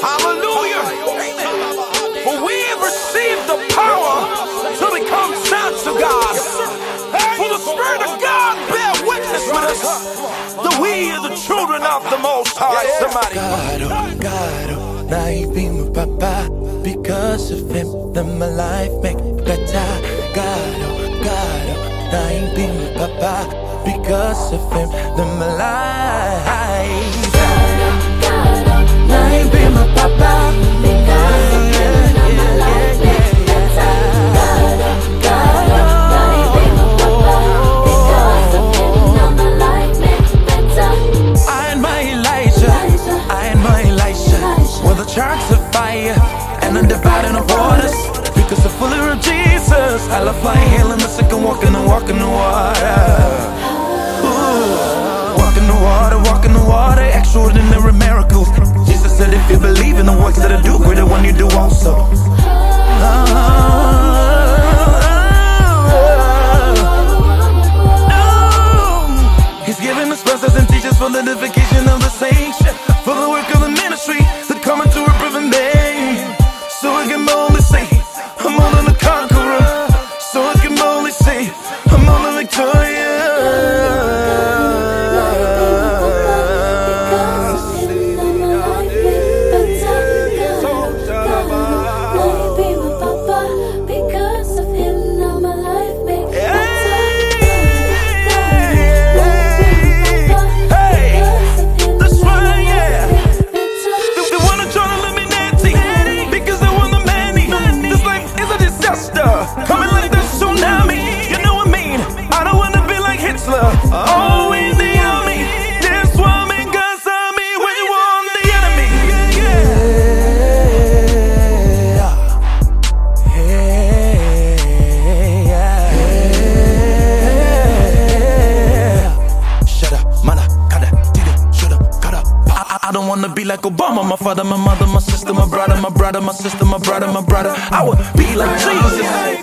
Hallelujah. For we have received the power to become sons of God. For the Spirit of God bear witness with us that we are the children of the Most High. Somebody. God, God, now be my papa. Because of him, then my life make better. God, God, oh, now he be my papa. Because of him, then my life. Now he be my papa. Because of him, charts of fire and undivided of waters. Fuller of Jesus, I love flying, hailing the sick and walking and walking the water. Ooh, walking the water, walking the water, extraordinary miracles. Jesus said, if you believe I, I, don't wanna be like Obama, my father, my mother, my sister, my brother, my brother, my sister, my brother, my brother. I would be like Jesus.